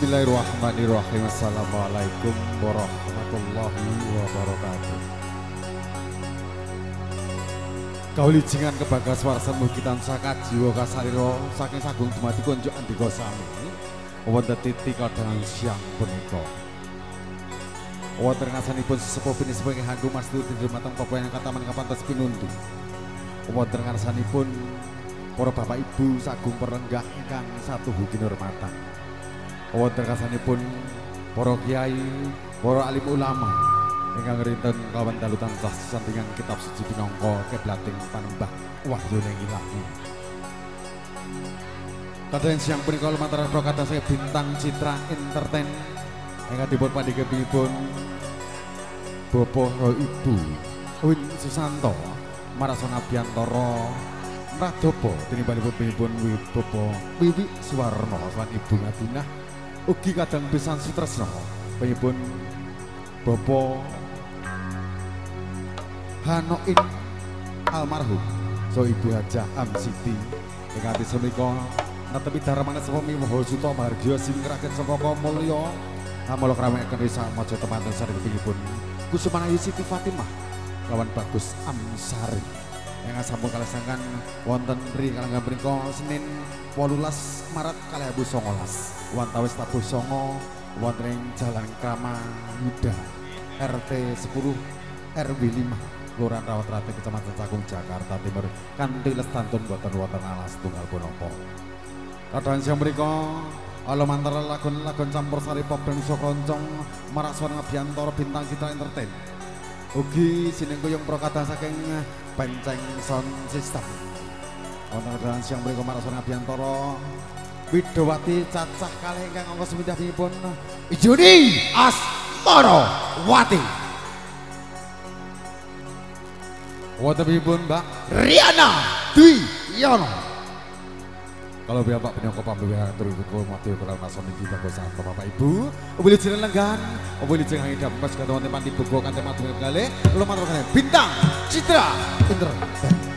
Bismillahirrahmanirrahim. Assalamualaikum warahmatullahi wabarakatuh. Kaulijingan kebagas warsan mugitan saka jiwa kasariro saking sagung dumati konjuk andika sami. Wonten titik kadang siang punika. Wonten ngasanipun sesepuh bini sebagai hanggu mas tuti matang papa yang kataman kapantas pinundu. Wonten ngasanipun para bapak ibu sagung perenggah ingkang satu hukin hormatan wonten kasanipun para kiai, para alim ulama ingkang rinten kawan dalu tansah sampingan kitab suci pinangka keblating panembah wahyune ilahi. Kadang siang punika lumantar kata saya bintang citra entertain ingkang dipun pandhikipun Bapak Ibu Win Susanto Marasona Biantoro Radopo tinimbangipun pinipun Bapak Wiwi Suwarno lan Ibu Ngadinah ugi kadang pisan sutresno penyebun Bopo Hanoin almarhum. So Ibu Hajah Am Siti. Ing ati semenika netepi daramane sapa miwaha suta margya sing rakyat sapa mulya. Amala risa maca temanten sari kepingipun Kusumanayu Siti Fatimah lawan Bagus Amsari yang sampun kalesangan wonten mri kalanggan mriku Senin 18 Maret kalih abu songolas. Wantawis tabuh songo wonten Jalan Krama Yuda RT 10 RW 5 Kelurahan Rawat Rati Kecamatan Cakung Jakarta Timur. Kanthi lestantun boten wonten alas tunggal punapa. Kadang siang mriku Halo mantara lagun-lagun campur sari pop dan sokoncong marak suara ngabiantara bintang citra entertain Ugi sinengku yang prokata saking eh, penceng sound system. Ono dan siang beri komar sona biantoro Widowati cacah kali ingkang ngongkos semidah dinipun eh, Juni Asmara Wati. Wadah mbak Riana Dwi Yono. Kalau biar Pak penyokong pambihan terus ikut mati kalau nason ini bagus sama Bapak Ibu. Ubili jalan lenggan, ubili jalan hidup pas kata wanita mandi buku kan tema tuh kali. Lo mantul bintang Citra Internet.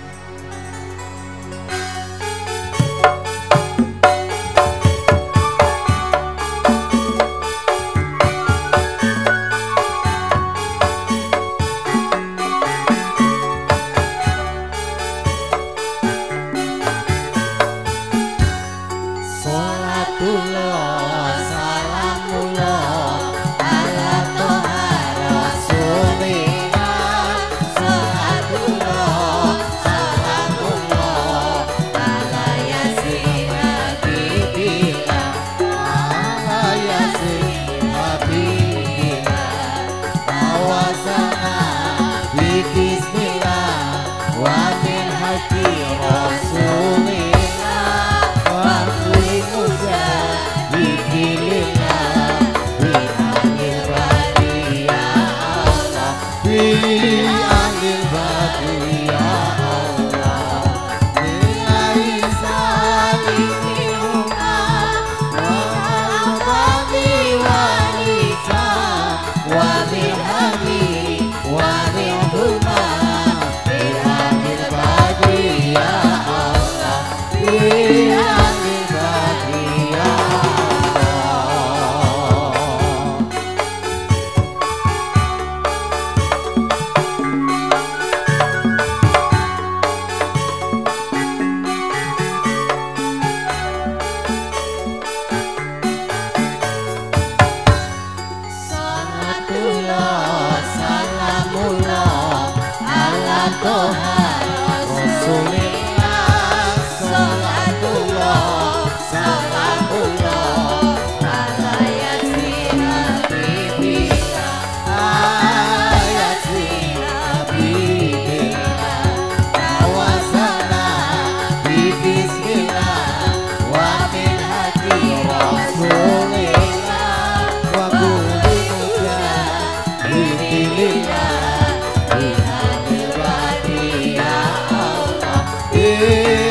ser.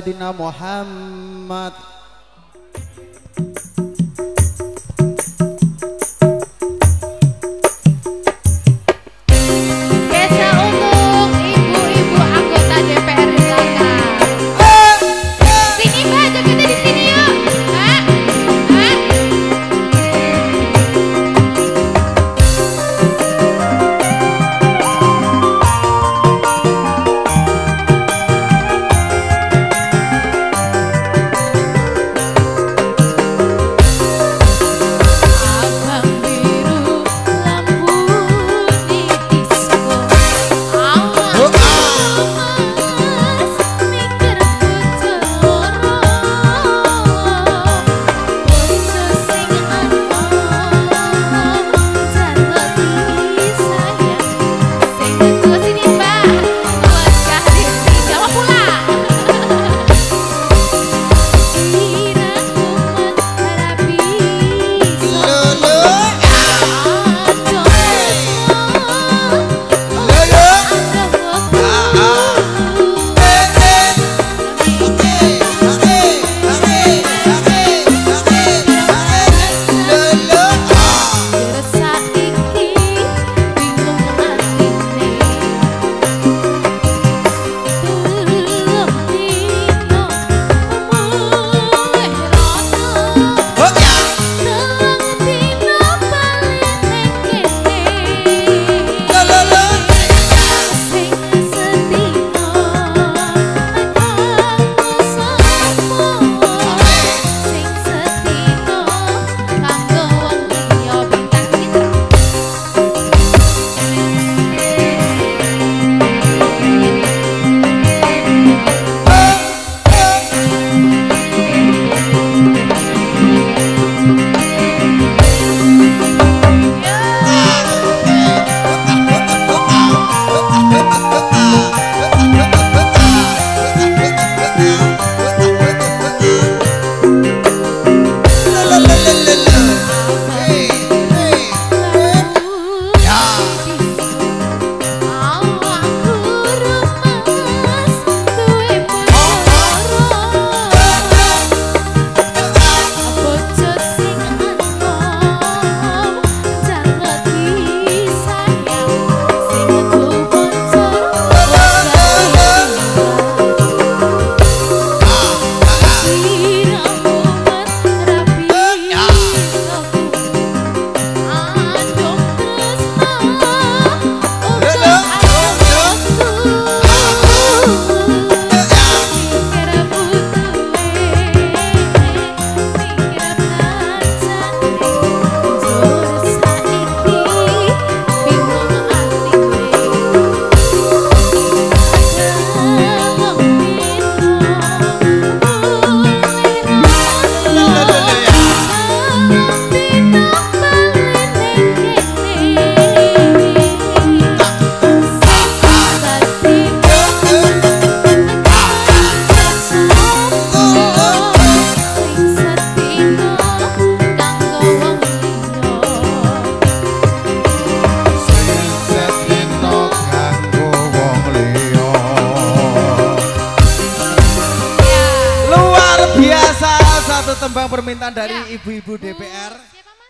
سيدنا محمد